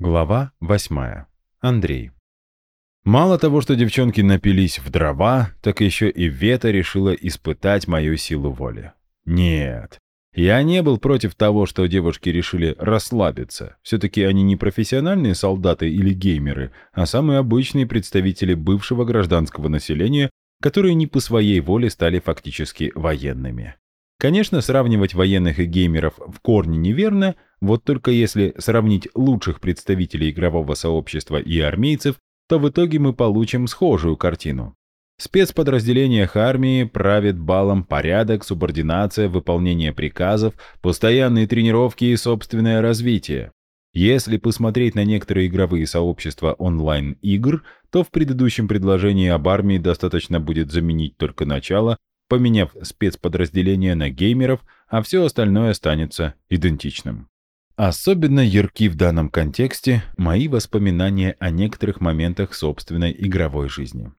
Глава 8. Андрей. Мало того, что девчонки напились в дрова, так еще и Вета решила испытать мою силу воли. Нет, я не был против того, что девушки решили расслабиться. Все-таки они не профессиональные солдаты или геймеры, а самые обычные представители бывшего гражданского населения, которые не по своей воле стали фактически военными. Конечно, сравнивать военных и геймеров в корне неверно, вот только если сравнить лучших представителей игрового сообщества и армейцев, то в итоге мы получим схожую картину. В спецподразделениях армии правит балом порядок, субординация, выполнение приказов, постоянные тренировки и собственное развитие. Если посмотреть на некоторые игровые сообщества онлайн-игр, то в предыдущем предложении об армии достаточно будет заменить только начало, поменяв спецподразделение на геймеров, а все остальное останется идентичным. Особенно ярки в данном контексте мои воспоминания о некоторых моментах собственной игровой жизни.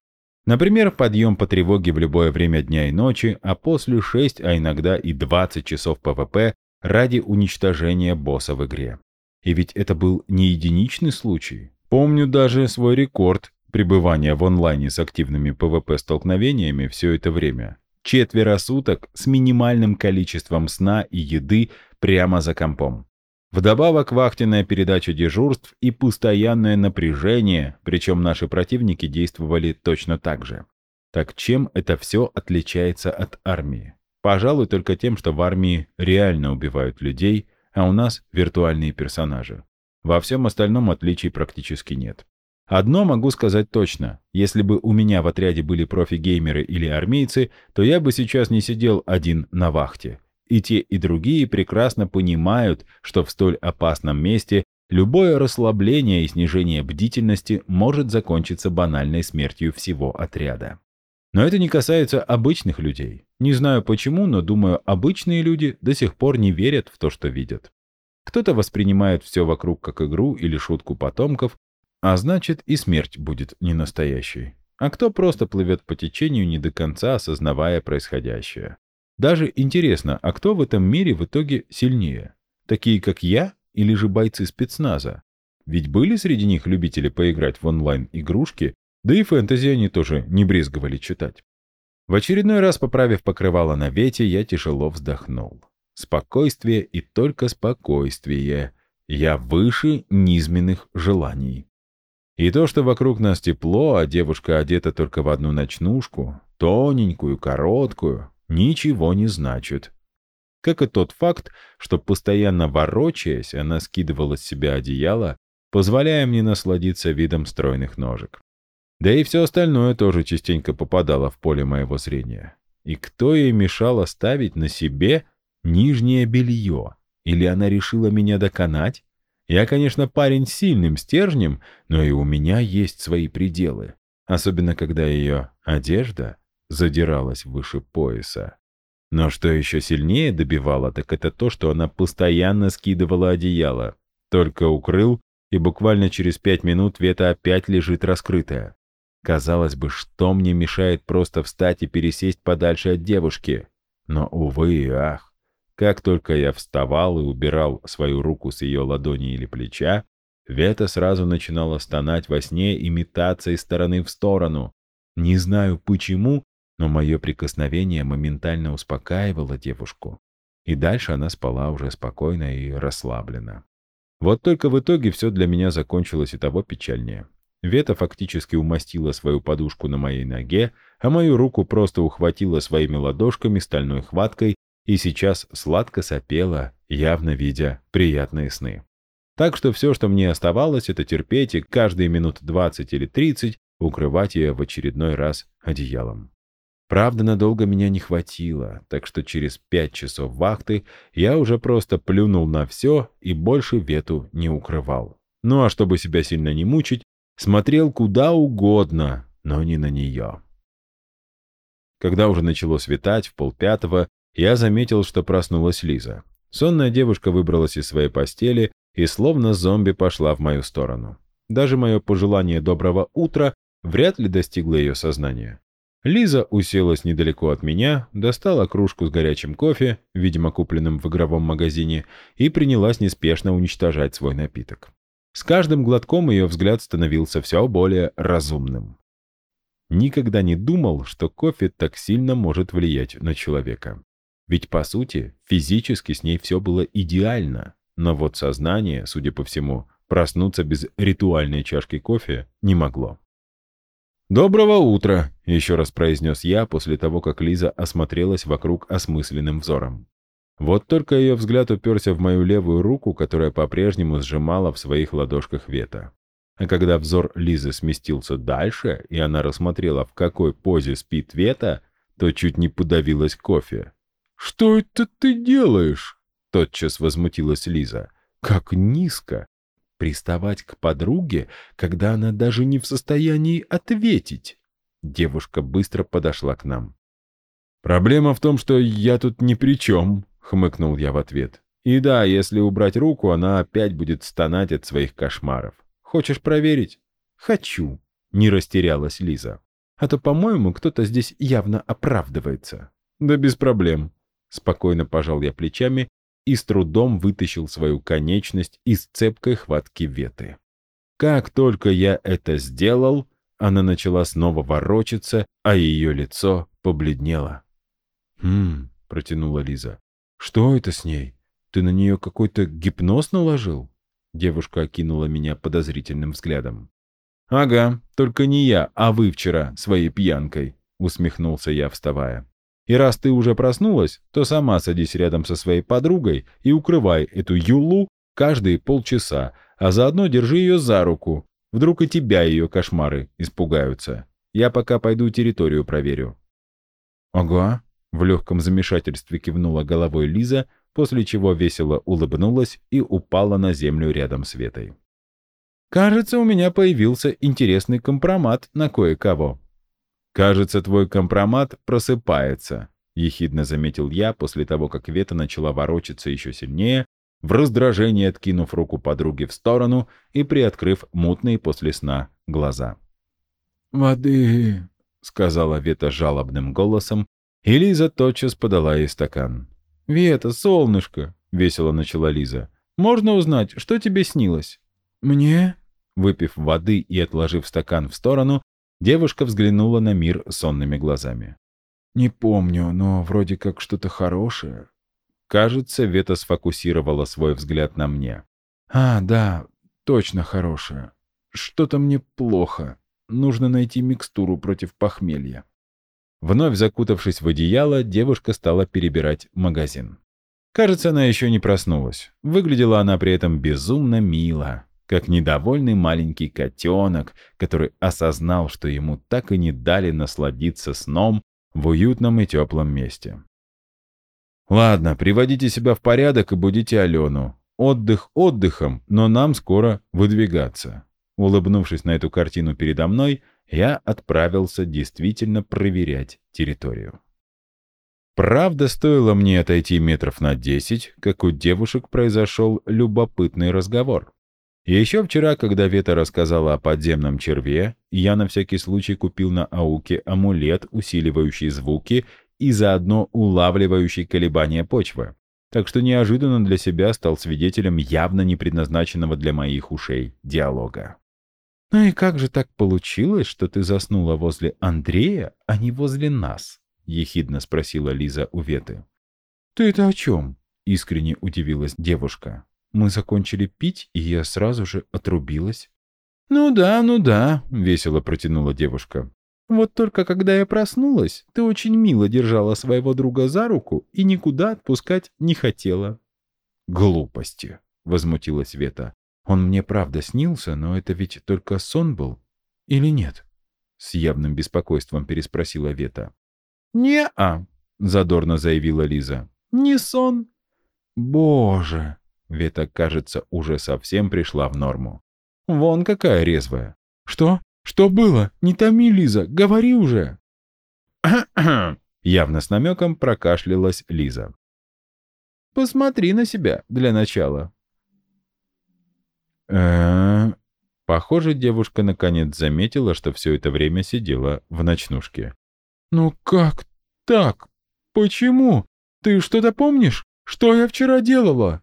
Например, подъем по тревоге в любое время дня и ночи, а после 6, а иногда и 20 часов ПВП ради уничтожения босса в игре. И ведь это был не единичный случай. Помню даже свой рекорд пребывания в онлайне с активными ПВП-столкновениями все это время четверо суток с минимальным количеством сна и еды прямо за компом. Вдобавок вахтенная передача дежурств и постоянное напряжение, причем наши противники действовали точно так же. Так чем это все отличается от армии? Пожалуй, только тем, что в армии реально убивают людей, а у нас виртуальные персонажи. Во всем остальном отличий практически нет. Одно могу сказать точно. Если бы у меня в отряде были профи-геймеры или армейцы, то я бы сейчас не сидел один на вахте. И те, и другие прекрасно понимают, что в столь опасном месте любое расслабление и снижение бдительности может закончиться банальной смертью всего отряда. Но это не касается обычных людей. Не знаю почему, но думаю, обычные люди до сих пор не верят в то, что видят. Кто-то воспринимает все вокруг как игру или шутку потомков, а значит, и смерть будет не настоящей. А кто просто плывет по течению, не до конца осознавая происходящее. Даже интересно, а кто в этом мире в итоге сильнее? Такие, как я, или же бойцы спецназа? Ведь были среди них любители поиграть в онлайн-игрушки, да и фэнтези они тоже не брезговали читать. В очередной раз, поправив покрывало на вете, я тяжело вздохнул. Спокойствие и только спокойствие. Я выше низменных желаний. И то, что вокруг нас тепло, а девушка одета только в одну ночнушку, тоненькую, короткую, ничего не значит. Как и тот факт, что постоянно ворочаясь, она скидывала с себя одеяло, позволяя мне насладиться видом стройных ножек. Да и все остальное тоже частенько попадало в поле моего зрения. И кто ей мешал оставить на себе нижнее белье? Или она решила меня доконать? Я, конечно, парень с сильным стержнем, но и у меня есть свои пределы. Особенно, когда ее одежда задиралась выше пояса. Но что еще сильнее добивало, так это то, что она постоянно скидывала одеяло. Только укрыл, и буквально через пять минут вета опять лежит раскрытая. Казалось бы, что мне мешает просто встать и пересесть подальше от девушки? Но, увы и ах. Как только я вставал и убирал свою руку с ее ладони или плеча, Вета сразу начинала стонать во сне и метаться из стороны в сторону. Не знаю почему, но мое прикосновение моментально успокаивало девушку. И дальше она спала уже спокойно и расслабленно. Вот только в итоге все для меня закончилось и того печальнее. Вета фактически умастила свою подушку на моей ноге, а мою руку просто ухватила своими ладошками стальной хваткой и сейчас сладко сопела, явно видя приятные сны. Так что все, что мне оставалось, это терпеть и каждые минут 20 или 30 укрывать ее в очередной раз одеялом. Правда, надолго меня не хватило, так что через пять часов вахты я уже просто плюнул на все и больше вету не укрывал. Ну а чтобы себя сильно не мучить, смотрел куда угодно, но не на нее. Когда уже начало светать, в полпятого, я заметил, что проснулась Лиза. Сонная девушка выбралась из своей постели и словно зомби пошла в мою сторону. Даже мое пожелание доброго утра вряд ли достигло ее сознания. Лиза уселась недалеко от меня, достала кружку с горячим кофе, видимо, купленным в игровом магазине, и принялась неспешно уничтожать свой напиток. С каждым глотком ее взгляд становился все более разумным. Никогда не думал, что кофе так сильно может влиять на человека. Ведь, по сути, физически с ней все было идеально, но вот сознание, судя по всему, проснуться без ритуальной чашки кофе не могло. «Доброго утра!» — еще раз произнес я после того, как Лиза осмотрелась вокруг осмысленным взором. Вот только ее взгляд уперся в мою левую руку, которая по-прежнему сжимала в своих ладошках Вета. А когда взор Лизы сместился дальше, и она рассмотрела, в какой позе спит Вета, то чуть не подавилась кофе. «Что это ты делаешь?» — тотчас возмутилась Лиза. «Как низко! Приставать к подруге, когда она даже не в состоянии ответить!» Девушка быстро подошла к нам. «Проблема в том, что я тут ни при чем», — хмыкнул я в ответ. «И да, если убрать руку, она опять будет стонать от своих кошмаров. Хочешь проверить?» «Хочу», — не растерялась Лиза. «А то, по-моему, кто-то здесь явно оправдывается». «Да без проблем», — спокойно пожал я плечами и с трудом вытащил свою конечность из цепкой хватки веты. Как только я это сделал, она начала снова ворочаться, а ее лицо побледнело. «Хм», — протянула Лиза, — «что это с ней? Ты на нее какой-то гипноз наложил?» Девушка окинула меня подозрительным взглядом. «Ага, только не я, а вы вчера своей пьянкой», — усмехнулся я, вставая. «И раз ты уже проснулась, то сама садись рядом со своей подругой и укрывай эту юлу каждые полчаса, а заодно держи ее за руку. Вдруг и тебя ее кошмары испугаются. Я пока пойду территорию проверю». «Ага», — в легком замешательстве кивнула головой Лиза, — после чего весело улыбнулась и упала на землю рядом с Ветой. «Кажется, у меня появился интересный компромат на кое-кого». «Кажется, твой компромат просыпается», — ехидно заметил я после того, как Вета начала ворочаться еще сильнее, в раздражении откинув руку подруги в сторону и приоткрыв мутные после сна глаза. «Воды», — сказала Вета жалобным голосом, и Лиза тотчас подала ей стакан. «Вета, солнышко!» — весело начала Лиза. «Можно узнать, что тебе снилось?» «Мне?» Выпив воды и отложив стакан в сторону, девушка взглянула на мир сонными глазами. «Не помню, но вроде как что-то хорошее». Кажется, Вета сфокусировала свой взгляд на мне. «А, да, точно хорошее. Что-то мне плохо. Нужно найти микстуру против похмелья». Вновь закутавшись в одеяло, девушка стала перебирать магазин. Кажется, она еще не проснулась. Выглядела она при этом безумно мило, как недовольный маленький котенок, который осознал, что ему так и не дали насладиться сном в уютном и теплом месте. «Ладно, приводите себя в порядок и будите Алену. Отдых отдыхом, но нам скоро выдвигаться». Улыбнувшись на эту картину передо мной, я отправился действительно проверять территорию. Правда, стоило мне отойти метров на десять, как у девушек произошел любопытный разговор. И еще вчера, когда Вета рассказала о подземном черве, я на всякий случай купил на Ауке амулет, усиливающий звуки и заодно улавливающий колебания почвы. Так что неожиданно для себя стал свидетелем явно не предназначенного для моих ушей диалога. «Ну и как же так получилось, что ты заснула возле Андрея, а не возле нас?» — ехидно спросила Лиза у Веты. «Ты это о чем?» — искренне удивилась девушка. «Мы закончили пить, и я сразу же отрубилась». «Ну да, ну да», — весело протянула девушка. «Вот только когда я проснулась, ты очень мило держала своего друга за руку и никуда отпускать не хотела». «Глупости», — возмутилась Вета. Он мне правда снился, но это ведь только сон был? Или нет?» С явным беспокойством переспросила Вета. «Не-а», — задорно заявила Лиза. «Не сон». «Боже!» Вета, кажется, уже совсем пришла в норму. «Вон какая резвая!» «Что? Что было? Не томи, Лиза, говори уже!» Явно с намеком прокашлялась Лиза. «Посмотри на себя для начала», э Похоже, девушка наконец заметила, что все это время сидела в ночнушке. «Ну как так? Почему? Ты что-то помнишь? Что я вчера делала?»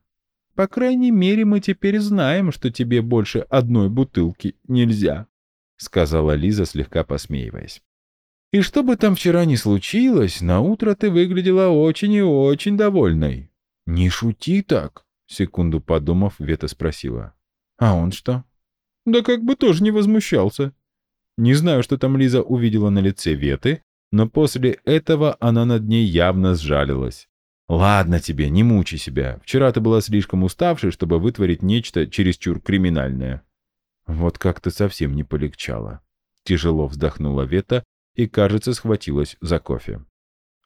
По крайней мере, мы теперь знаем, что тебе больше одной бутылки нельзя», — сказала Лиза, слегка посмеиваясь. «И что бы там вчера ни случилось, на утро ты выглядела очень и очень довольной». «Не шути так», — секунду подумав, Вета спросила. «А он что?» «Да как бы тоже не возмущался». Не знаю, что там Лиза увидела на лице Веты, но после этого она над ней явно сжалилась. «Ладно тебе, не мучай себя. Вчера ты была слишком уставшей, чтобы вытворить нечто чересчур криминальное». Вот как-то совсем не полегчало. Тяжело вздохнула Вета и, кажется, схватилась за кофе.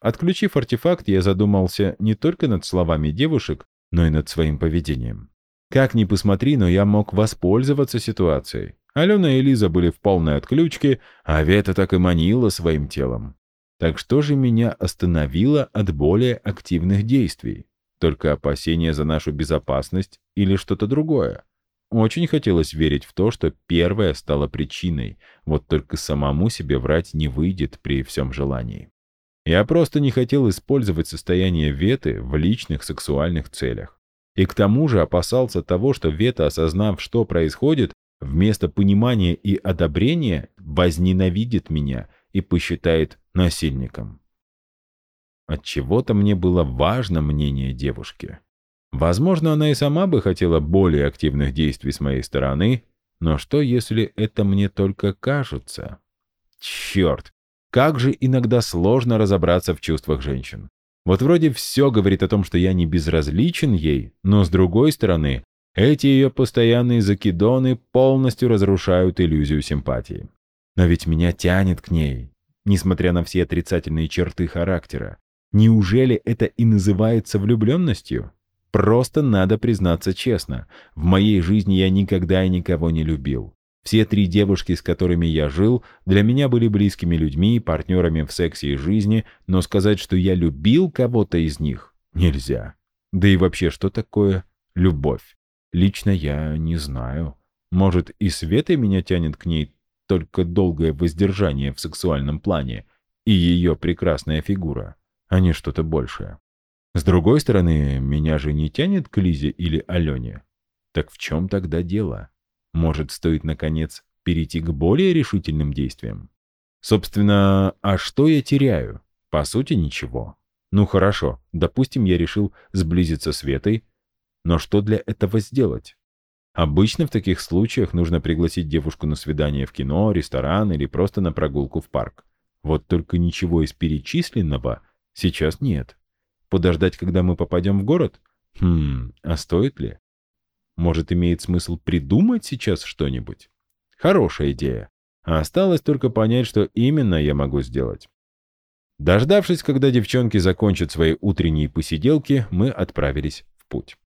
Отключив артефакт, я задумался не только над словами девушек, но и над своим поведением. Как ни посмотри, но я мог воспользоваться ситуацией. Алена и Лиза были в полной отключке, а Вета так и манила своим телом. Так что же меня остановило от более активных действий? Только опасения за нашу безопасность или что-то другое? Очень хотелось верить в то, что первое стало причиной, вот только самому себе врать не выйдет при всем желании. Я просто не хотел использовать состояние Веты в личных сексуальных целях. И к тому же опасался того, что Вета, осознав, что происходит, вместо понимания и одобрения возненавидит меня и посчитает насильником. От чего-то мне было важно мнение девушки. Возможно, она и сама бы хотела более активных действий с моей стороны, но что, если это мне только кажется? Черт, как же иногда сложно разобраться в чувствах женщин. Вот вроде все говорит о том, что я не безразличен ей, но с другой стороны, эти ее постоянные закидоны полностью разрушают иллюзию симпатии. Но ведь меня тянет к ней, несмотря на все отрицательные черты характера. Неужели это и называется влюбленностью? Просто надо признаться честно, в моей жизни я никогда и никого не любил. Все три девушки, с которыми я жил, для меня были близкими людьми, партнерами в сексе и жизни, но сказать, что я любил кого-то из них, нельзя. Да и вообще, что такое любовь? Лично я не знаю. Может, и Света меня тянет к ней только долгое воздержание в сексуальном плане и ее прекрасная фигура, а не что-то большее. С другой стороны, меня же не тянет к Лизе или Алене. Так в чем тогда дело? Может, стоит, наконец, перейти к более решительным действиям? Собственно, а что я теряю? По сути, ничего. Ну хорошо, допустим, я решил сблизиться с Ветой, но что для этого сделать? Обычно в таких случаях нужно пригласить девушку на свидание в кино, ресторан или просто на прогулку в парк. Вот только ничего из перечисленного сейчас нет. Подождать, когда мы попадем в город? Хм, а стоит ли? Может, имеет смысл придумать сейчас что-нибудь? Хорошая идея. А осталось только понять, что именно я могу сделать. Дождавшись, когда девчонки закончат свои утренние посиделки, мы отправились в путь.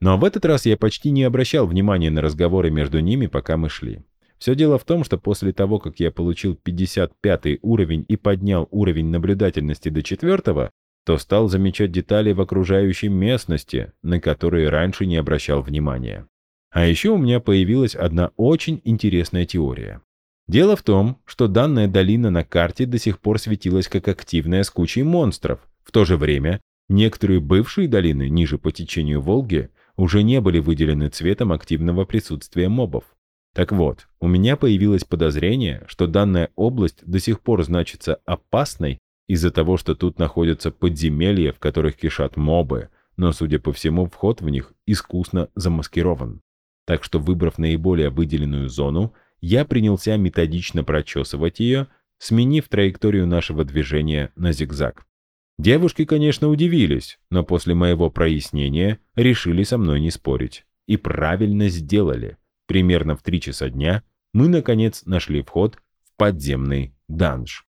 Но в этот раз я почти не обращал внимания на разговоры между ними, пока мы шли. Все дело в том, что после того, как я получил 55 уровень и поднял уровень наблюдательности до 4 то стал замечать детали в окружающей местности, на которые раньше не обращал внимания. А еще у меня появилась одна очень интересная теория. Дело в том, что данная долина на карте до сих пор светилась как активная с кучей монстров. В то же время некоторые бывшие долины ниже по течению Волги уже не были выделены цветом активного присутствия мобов. Так вот, у меня появилось подозрение, что данная область до сих пор значится опасной из-за того, что тут находятся подземелья, в которых кишат мобы, но, судя по всему, вход в них искусно замаскирован. Так что, выбрав наиболее выделенную зону, я принялся методично прочесывать ее, сменив траекторию нашего движения на зигзаг. Девушки, конечно, удивились, но после моего прояснения решили со мной не спорить. И правильно сделали. Примерно в три часа дня мы, наконец, нашли вход в подземный данж.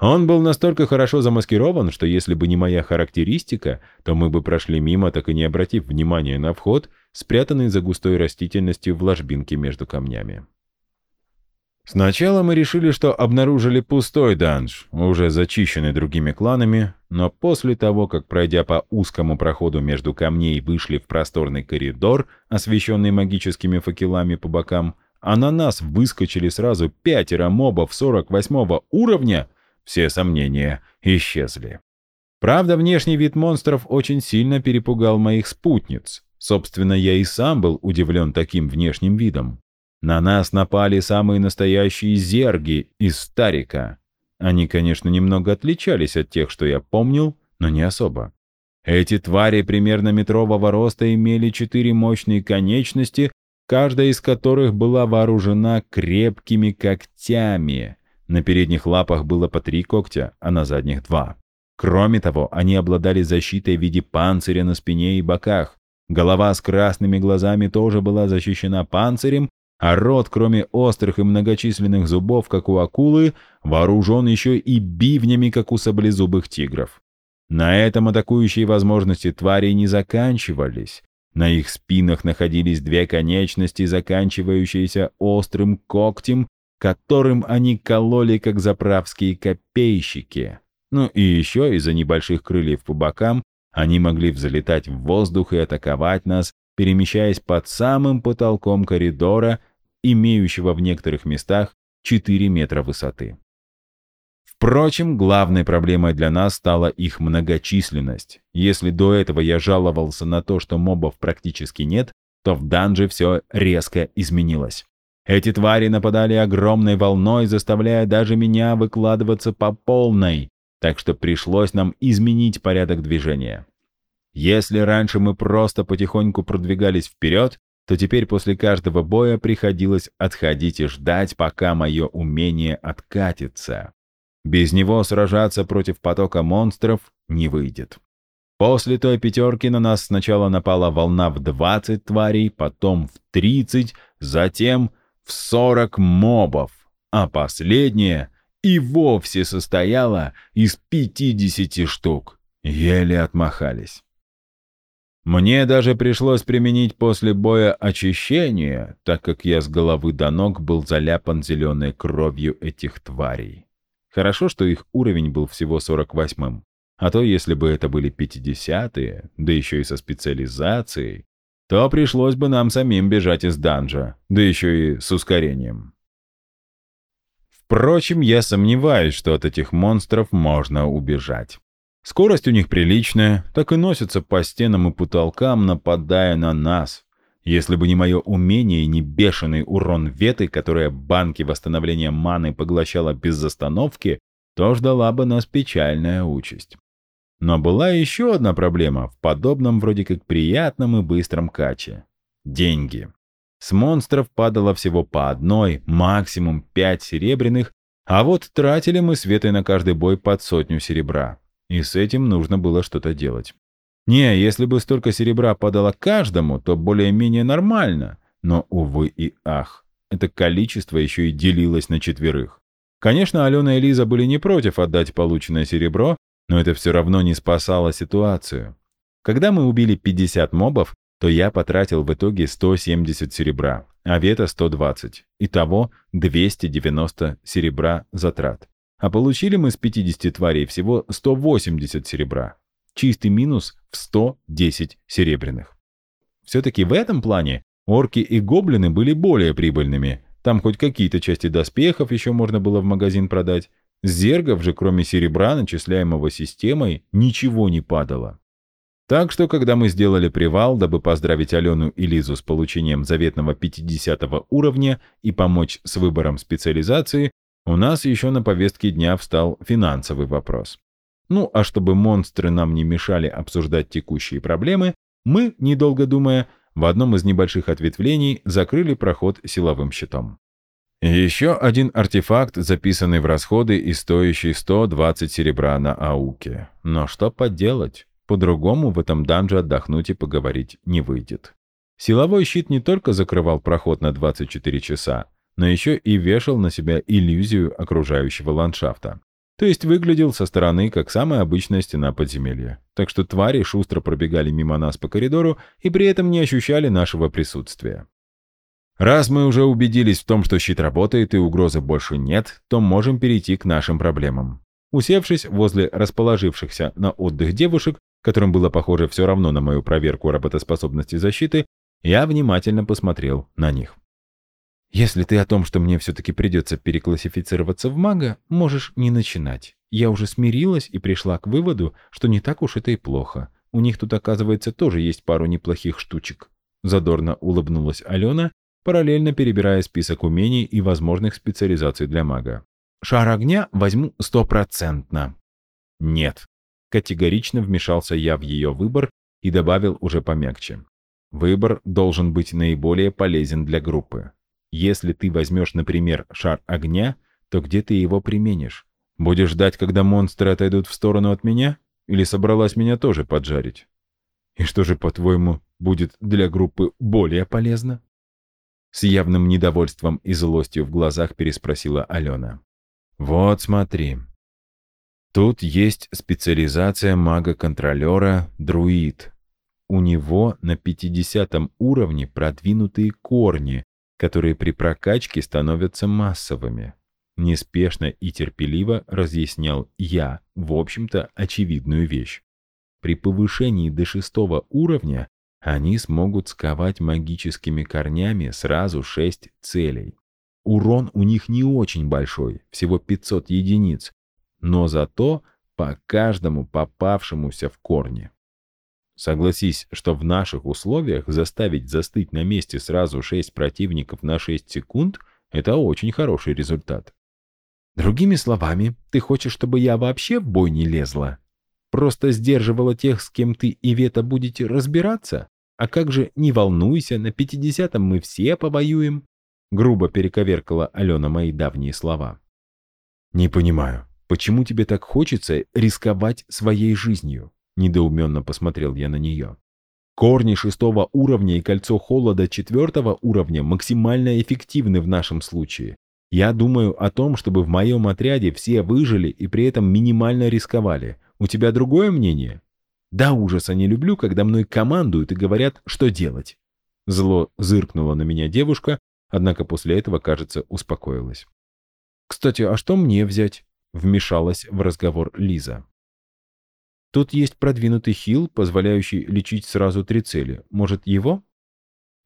Он был настолько хорошо замаскирован, что если бы не моя характеристика, то мы бы прошли мимо, так и не обратив внимания на вход, спрятанный за густой растительностью в ложбинке между камнями. Сначала мы решили, что обнаружили пустой данж, уже зачищенный другими кланами, но после того, как, пройдя по узкому проходу между камней, вышли в просторный коридор, освещенный магическими факелами по бокам, а на нас выскочили сразу пятеро мобов 48 уровня — все сомнения исчезли. Правда, внешний вид монстров очень сильно перепугал моих спутниц. Собственно, я и сам был удивлен таким внешним видом. На нас напали самые настоящие зерги из Старика. Они, конечно, немного отличались от тех, что я помнил, но не особо. Эти твари примерно метрового роста имели четыре мощные конечности, каждая из которых была вооружена крепкими когтями. На передних лапах было по три когтя, а на задних два. Кроме того, они обладали защитой в виде панциря на спине и боках. Голова с красными глазами тоже была защищена панцирем, а рот, кроме острых и многочисленных зубов, как у акулы, вооружен еще и бивнями, как у саблезубых тигров. На этом атакующие возможности тварей не заканчивались. На их спинах находились две конечности, заканчивающиеся острым когтем, которым они кололи, как заправские копейщики. Ну и еще из-за небольших крыльев по бокам они могли взлетать в воздух и атаковать нас, перемещаясь под самым потолком коридора имеющего в некоторых местах 4 метра высоты. Впрочем, главной проблемой для нас стала их многочисленность. Если до этого я жаловался на то, что мобов практически нет, то в данже все резко изменилось. Эти твари нападали огромной волной, заставляя даже меня выкладываться по полной, так что пришлось нам изменить порядок движения. Если раньше мы просто потихоньку продвигались вперед, то теперь после каждого боя приходилось отходить и ждать, пока мое умение откатится. Без него сражаться против потока монстров не выйдет. После той пятерки на нас сначала напала волна в 20 тварей, потом в 30, затем в 40 мобов, а последняя и вовсе состояла из 50 штук. Еле отмахались. Мне даже пришлось применить после боя очищение, так как я с головы до ног был заляпан зеленой кровью этих тварей. Хорошо, что их уровень был всего 48-м. А то, если бы это были 50-е, да еще и со специализацией, то пришлось бы нам самим бежать из данжа, да еще и с ускорением. Впрочем, я сомневаюсь, что от этих монстров можно убежать. Скорость у них приличная, так и носятся по стенам и потолкам, нападая на нас. Если бы не мое умение и не бешеный урон веты, которая банки восстановления маны поглощала без остановки, то ждала бы нас печальная участь. Но была еще одна проблема в подобном вроде как приятном и быстром каче. Деньги. С монстров падало всего по одной, максимум пять серебряных, а вот тратили мы с Ветой на каждый бой под сотню серебра. И с этим нужно было что-то делать. Не, если бы столько серебра падало каждому, то более-менее нормально. Но, увы и ах, это количество еще и делилось на четверых. Конечно, Алена и Лиза были не против отдать полученное серебро, но это все равно не спасало ситуацию. Когда мы убили 50 мобов, то я потратил в итоге 170 серебра, а Вета 120. Итого 290 серебра затрат. А получили мы с 50 тварей всего 180 серебра. Чистый минус в 110 серебряных. Все-таки в этом плане орки и гоблины были более прибыльными. Там хоть какие-то части доспехов еще можно было в магазин продать. Зергов же, кроме серебра, начисляемого системой, ничего не падало. Так что, когда мы сделали привал, дабы поздравить Алену и Лизу с получением заветного 50 уровня и помочь с выбором специализации, у нас еще на повестке дня встал финансовый вопрос. Ну, а чтобы монстры нам не мешали обсуждать текущие проблемы, мы, недолго думая, в одном из небольших ответвлений закрыли проход силовым щитом. Еще один артефакт, записанный в расходы и стоящий 120 серебра на ауке. Но что поделать? По-другому в этом данже отдохнуть и поговорить не выйдет. Силовой щит не только закрывал проход на 24 часа, но еще и вешал на себя иллюзию окружающего ландшафта. То есть выглядел со стороны как самая обычная стена подземелья. Так что твари шустро пробегали мимо нас по коридору и при этом не ощущали нашего присутствия. Раз мы уже убедились в том, что щит работает и угрозы больше нет, то можем перейти к нашим проблемам. Усевшись возле расположившихся на отдых девушек, которым было похоже все равно на мою проверку работоспособности защиты, я внимательно посмотрел на них. Если ты о том, что мне все-таки придется переклассифицироваться в мага, можешь не начинать. Я уже смирилась и пришла к выводу, что не так уж это и плохо. У них тут, оказывается, тоже есть пару неплохих штучек. Задорно улыбнулась Алена, параллельно перебирая список умений и возможных специализаций для мага. «Шар огня возьму стопроцентно». «Нет». Категорично вмешался я в ее выбор и добавил уже помягче. Выбор должен быть наиболее полезен для группы. Если ты возьмешь, например, шар огня, то где ты его применишь? Будешь ждать, когда монстры отойдут в сторону от меня? Или собралась меня тоже поджарить? И что же, по-твоему, будет для группы более полезно? С явным недовольством и злостью в глазах переспросила Алена. Вот смотри. Тут есть специализация мага-контролера «Друид». У него на 50 уровне продвинутые корни, которые при прокачке становятся массовыми. Неспешно и терпеливо разъяснял я, в общем-то, очевидную вещь. При повышении до шестого уровня они смогут сковать магическими корнями сразу шесть целей. Урон у них не очень большой, всего 500 единиц, но зато по каждому попавшемуся в корне. Согласись, что в наших условиях заставить застыть на месте сразу 6 противников на 6 секунд – это очень хороший результат. Другими словами, ты хочешь, чтобы я вообще в бой не лезла? Просто сдерживала тех, с кем ты и Вета будете разбираться? А как же, не волнуйся, на пятидесятом мы все повоюем?» Грубо перековеркала Алена мои давние слова. «Не понимаю, почему тебе так хочется рисковать своей жизнью?» Недоуменно посмотрел я на нее. Корни шестого уровня и кольцо холода четвертого уровня максимально эффективны в нашем случае. Я думаю о том, чтобы в моем отряде все выжили и при этом минимально рисковали. У тебя другое мнение? Да ужаса не люблю, когда мной командуют и говорят, что делать. Зло зыркнула на меня девушка, однако после этого, кажется, успокоилась. «Кстати, а что мне взять?» — вмешалась в разговор Лиза. «Тут есть продвинутый хил, позволяющий лечить сразу три цели. Может, его?»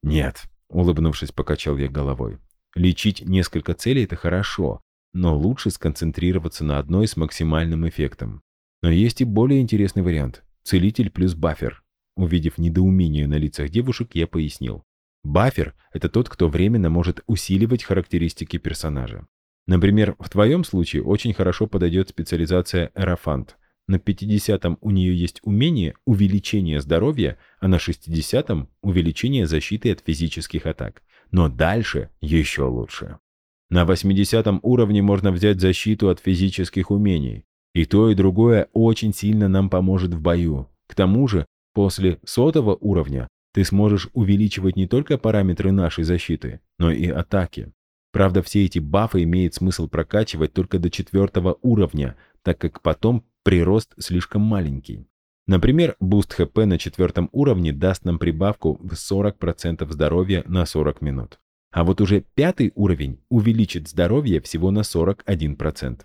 «Нет», — улыбнувшись, покачал я головой. Лечить несколько целей – это хорошо, но лучше сконцентрироваться на одной с максимальным эффектом. Но есть и более интересный вариант – целитель плюс бафер. Увидев недоумение на лицах девушек, я пояснил. Бафер – это тот, кто временно может усиливать характеристики персонажа. Например, в твоем случае очень хорошо подойдет специализация Эрофант. На 50-м у нее есть умение увеличения здоровья, а на 60-м – увеличение защиты от физических атак – но дальше еще лучше. На 80 уровне можно взять защиту от физических умений. И то, и другое очень сильно нам поможет в бою. К тому же, после сотого уровня ты сможешь увеличивать не только параметры нашей защиты, но и атаки. Правда, все эти бафы имеет смысл прокачивать только до четвертого уровня, так как потом прирост слишком маленький. Например, буст ХП на четвертом уровне даст нам прибавку в 40% здоровья на 40 минут. А вот уже пятый уровень увеличит здоровье всего на 41%.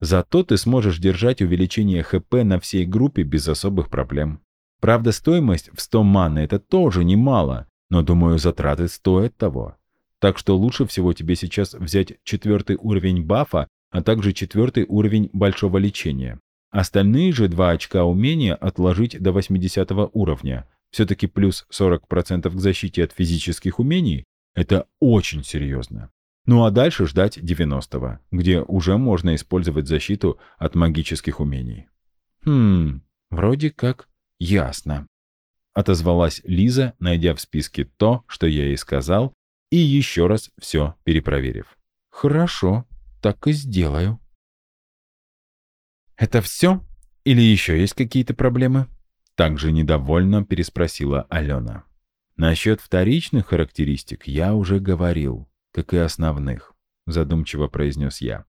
Зато ты сможешь держать увеличение ХП на всей группе без особых проблем. Правда, стоимость в 100 маны это тоже немало, но, думаю, затраты стоят того. Так что лучше всего тебе сейчас взять четвертый уровень бафа, а также четвертый уровень большого лечения. Остальные же два очка умения отложить до 80 уровня. Все-таки плюс 40% к защите от физических умений — это очень серьезно. Ну а дальше ждать 90-го, где уже можно использовать защиту от магических умений. Хм, вроде как ясно. Отозвалась Лиза, найдя в списке то, что я ей сказал, и еще раз все перепроверив. Хорошо, так и сделаю. «Это все? Или еще есть какие-то проблемы?» Также недовольно переспросила Алена. «Насчет вторичных характеристик я уже говорил, как и основных», задумчиво произнес я.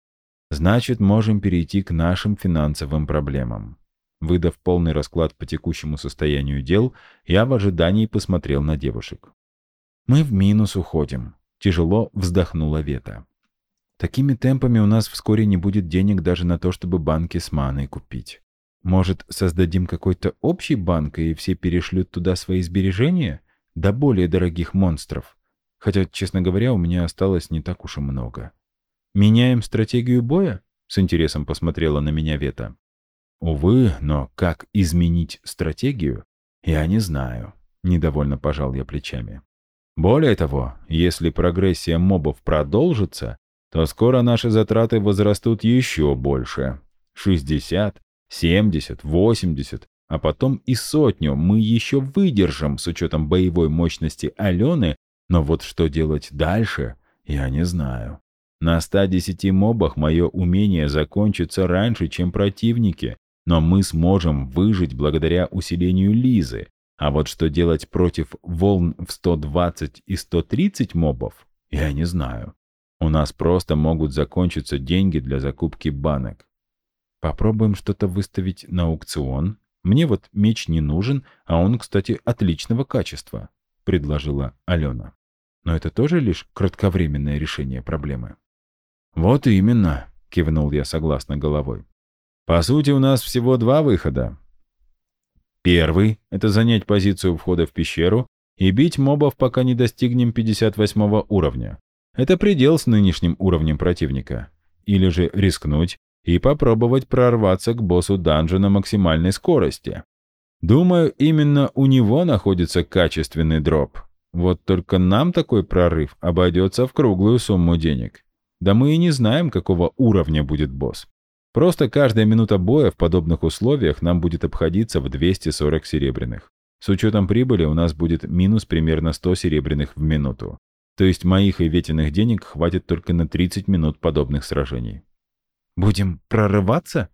«Значит, можем перейти к нашим финансовым проблемам». Выдав полный расклад по текущему состоянию дел, я в ожидании посмотрел на девушек. «Мы в минус уходим», — тяжело вздохнула Вета. Такими темпами у нас вскоре не будет денег даже на то, чтобы банки с маной купить. Может, создадим какой-то общий банк, и все перешлют туда свои сбережения? До более дорогих монстров. Хотя, честно говоря, у меня осталось не так уж и много. Меняем стратегию боя? С интересом посмотрела на меня Вета. увы, но как изменить стратегию, я не знаю. Недовольно пожал я плечами. Более того, если прогрессия мобов продолжится, то скоро наши затраты возрастут еще больше. 60, 70, 80, а потом и сотню мы еще выдержим с учетом боевой мощности Алены, но вот что делать дальше, я не знаю. На 110 мобах мое умение закончится раньше, чем противники, но мы сможем выжить благодаря усилению Лизы. А вот что делать против волн в 120 и 130 мобов, я не знаю. У нас просто могут закончиться деньги для закупки банок. Попробуем что-то выставить на аукцион. Мне вот меч не нужен, а он, кстати, отличного качества, предложила Алена. Но это тоже лишь кратковременное решение проблемы. «Вот именно», — кивнул я согласно головой. «По сути, у нас всего два выхода. Первый — это занять позицию входа в пещеру и бить мобов, пока не достигнем 58 уровня. Это предел с нынешним уровнем противника. Или же рискнуть и попробовать прорваться к боссу данжа на максимальной скорости. Думаю, именно у него находится качественный дроп. Вот только нам такой прорыв обойдется в круглую сумму денег. Да мы и не знаем, какого уровня будет босс. Просто каждая минута боя в подобных условиях нам будет обходиться в 240 серебряных. С учетом прибыли у нас будет минус примерно 100 серебряных в минуту. То есть моих и Ветиных денег хватит только на 30 минут подобных сражений. «Будем прорываться?»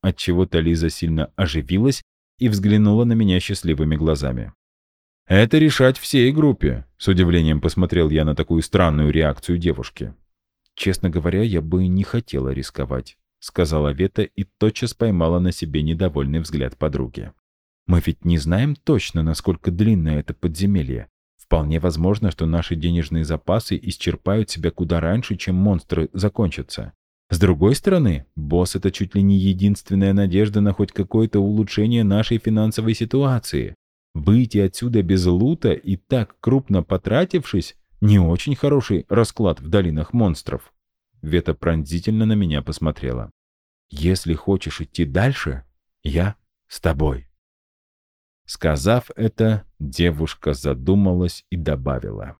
Отчего-то Лиза сильно оживилась и взглянула на меня счастливыми глазами. «Это решать всей группе», — с удивлением посмотрел я на такую странную реакцию девушки. Честно говоря, я бы не хотела рисковать, сказала Вета и тотчас поймала на себе недовольный взгляд подруги. Мы ведь не знаем точно, насколько длинное это подземелье. Вполне возможно, что наши денежные запасы исчерпают себя куда раньше, чем монстры закончатся. С другой стороны, босс — это чуть ли не единственная надежда на хоть какое-то улучшение нашей финансовой ситуации. Выйти отсюда без лута и так крупно потратившись не очень хороший расклад в долинах монстров. Вета пронзительно на меня посмотрела. «Если хочешь идти дальше, я с тобой». Сказав это, девушка задумалась и добавила.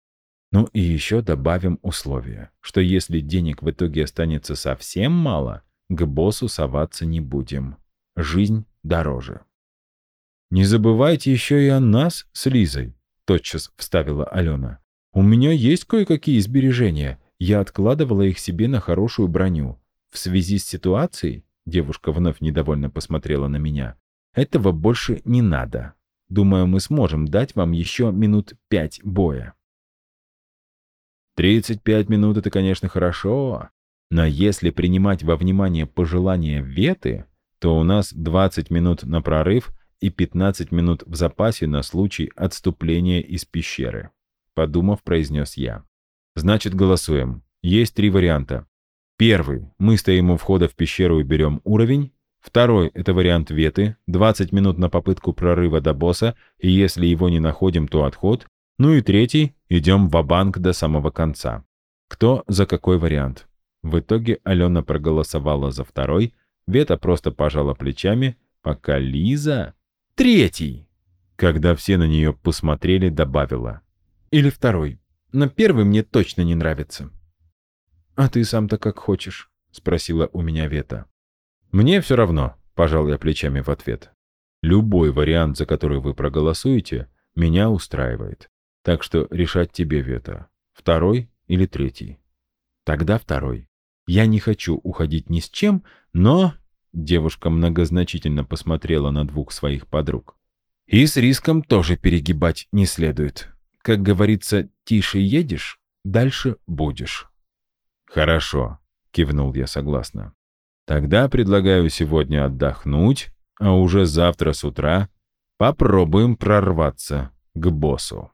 Ну и еще добавим условие, что если денег в итоге останется совсем мало, к боссу соваться не будем. Жизнь дороже. «Не забывайте еще и о нас с Лизой», — тотчас вставила Алена. У меня есть кое-какие сбережения. Я откладывала их себе на хорошую броню. В связи с ситуацией, девушка вновь недовольно посмотрела на меня, этого больше не надо. Думаю, мы сможем дать вам еще минут пять боя. 35 минут — это, конечно, хорошо, но если принимать во внимание пожелания Веты, то у нас 20 минут на прорыв и 15 минут в запасе на случай отступления из пещеры. Подумав, произнес я. Значит, голосуем. Есть три варианта. Первый. Мы стоим у входа в пещеру и берем уровень. Второй – это вариант веты. 20 минут на попытку прорыва до босса, и если его не находим, то отход. Ну и третий – идем в банк до самого конца. Кто за какой вариант? В итоге Алена проголосовала за второй, Вета просто пожала плечами, пока Лиза... Третий! Когда все на нее посмотрели, добавила. Или второй. Но первый мне точно не нравится. «А ты сам-то как хочешь?» — спросила у меня Вета. «Мне все равно», — пожал я плечами в ответ. «Любой вариант, за который вы проголосуете, меня устраивает. Так что решать тебе, Вета. Второй или третий?» «Тогда второй. Я не хочу уходить ни с чем, но...» Девушка многозначительно посмотрела на двух своих подруг. «И с риском тоже перегибать не следует. Как говорится, тише едешь, дальше будешь. Хорошо, кивнул я согласно. Тогда предлагаю сегодня отдохнуть, а уже завтра с утра попробуем прорваться к боссу.